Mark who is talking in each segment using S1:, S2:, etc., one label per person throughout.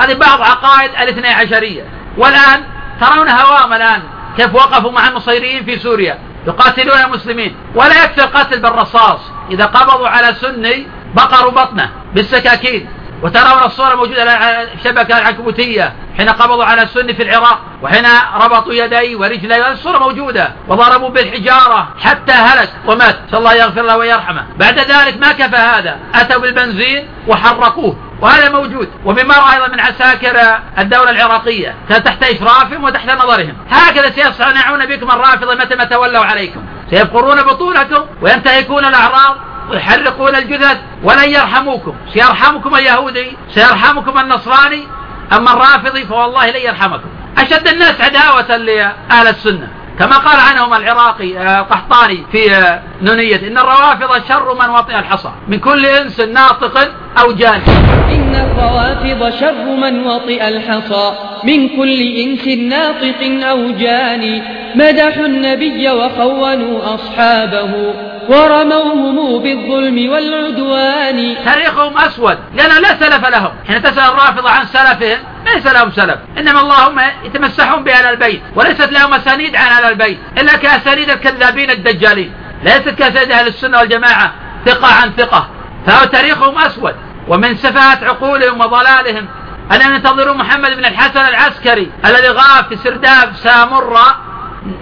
S1: هذه بعض عقائد الاثنى عشرية. والآن ترون هوام الآن كيف وقفوا مع النصيريين في سوريا؟ يقاتلون المسلمين. ولا يكفي القتل بالرصاص. إذا قبضوا على سني بقروا بطنه بالسكاكين. وترون الصورة موجودة على الشبكة العنكبوتية. حين قبضوا على السني في العراق وحين ربطوا يديه ورجليه الصورة موجودة. وضربوا بالحجارة. حتى هلك ومات. الله يغفر له ويرحمه. بعد ذلك ما كفى هذا. أتوا بالبنزين وحرقوه وهذا موجود. رأى أيضا من عساكر الدولة العراقية. تحت إشرافهم وتحت نظرهم. هكذا سيصنعون بكم الرافضة متى ما تولوا عليكم. سيبقرون بطونكم وينتهكون الأعراض ويحرقون الجثث ولن يرحموكم. سيرحمكم اليهودي سيرحمكم النصراني. أما الرافضي فوالله لن يرحمكم. أشد الناس عداوة لأهل السنة. كما قال عنهم العراقي آه، قحطاني في آه، نونية إن الروافض شر من وطئ الحصى. من كل إنس ناطق أو جاني.
S2: إن الروافض شر من وطئ الحصى. من كل إنس ناطق أو جاني مدحوا النبي وخونوا أصحابه. ورموهم بالظلم والعدوان.
S1: تاريخهم أسود لأن لا سلف لهم. حين تسأل الرافضة عن سلفهم ليس لهم سلف. إنما اللهم يتمسحون بأهل البيت وليست لهم أسانيد عن أهل البيت. إلا كأسانيد الكذابين الدجالين. ليست كأسانيد أهل السنة والجماعة ثقة عن ثقة. فهو تاريخهم أسود. ومن سفاهة عقولهم وضلالهم. أن ينتظروا محمد بن الحسن العسكري الذي غاب في سرداب سامرة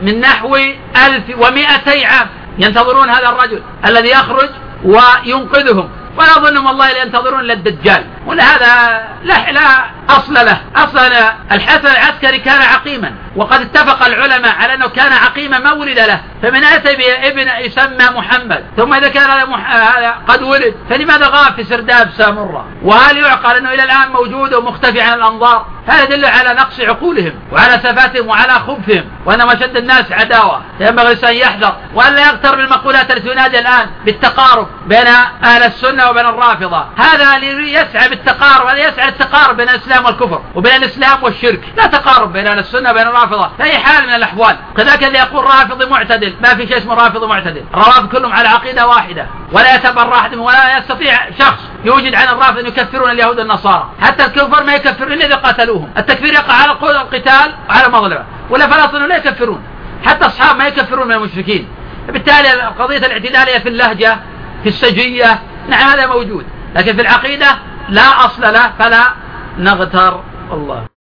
S1: من نحو ألف ومائتي عام. ينتظرون هذا الرجل الذي يخرج وينقذهم. ولا أظنهم والله ينتظرون إلا الدجال. ولهذا لا, لا أصل له. أصل الحسن العسكري كان عقيما وقد اتفق العلماء على أنه كان عقيما ما ولد له. فمن أتى بابن يسمى محمد. ثم إذا كان هذا. قد ولد فلماذا غاب في سرداب سامرة؟ وهل يعقل أنه إلى الآن موجود ومختفي عن الأنظار؟ هذا يدل على نقص عقولهم وعلى سفاتهم وعلى خبثهم وأنهم أشد الناس عداوة. ينبغي الإنسان يحذر وألا يغتر بالمقولات التي تنادي الآن بالتقارب بين أهل السنة وبين الرافضة. هذا يسعى بالتقارب هذا يسعى التقارب بين الإسلام والكفر وبين الإسلام والشرك. لا تقارب بين أهل السنة وبين الرافضة في أي حال من الأحوال. كذلك اللي يقول رافضي معتدل ما في شيء اسمه رافضي معتدل. الروافض كلهم على عقيدة واحدة ولا يتبرى أحد ولا يستطيع شخص يوجد عن الرافض أن يكفرون اليهود النصارى حتى الكفر ما يكفرون إلا إذا قاتلوهم. التكفير يقع على القتال وعلى مظلمة ولا فلسطين لا يكفرون. حتى أصحاب ما يكفرون من المشركين. بالتالي قضية الاعتدال هي في اللهجة في السجية. نعم هذا موجود. لكن في العقيدة لا أصل له فلا نغتر. الله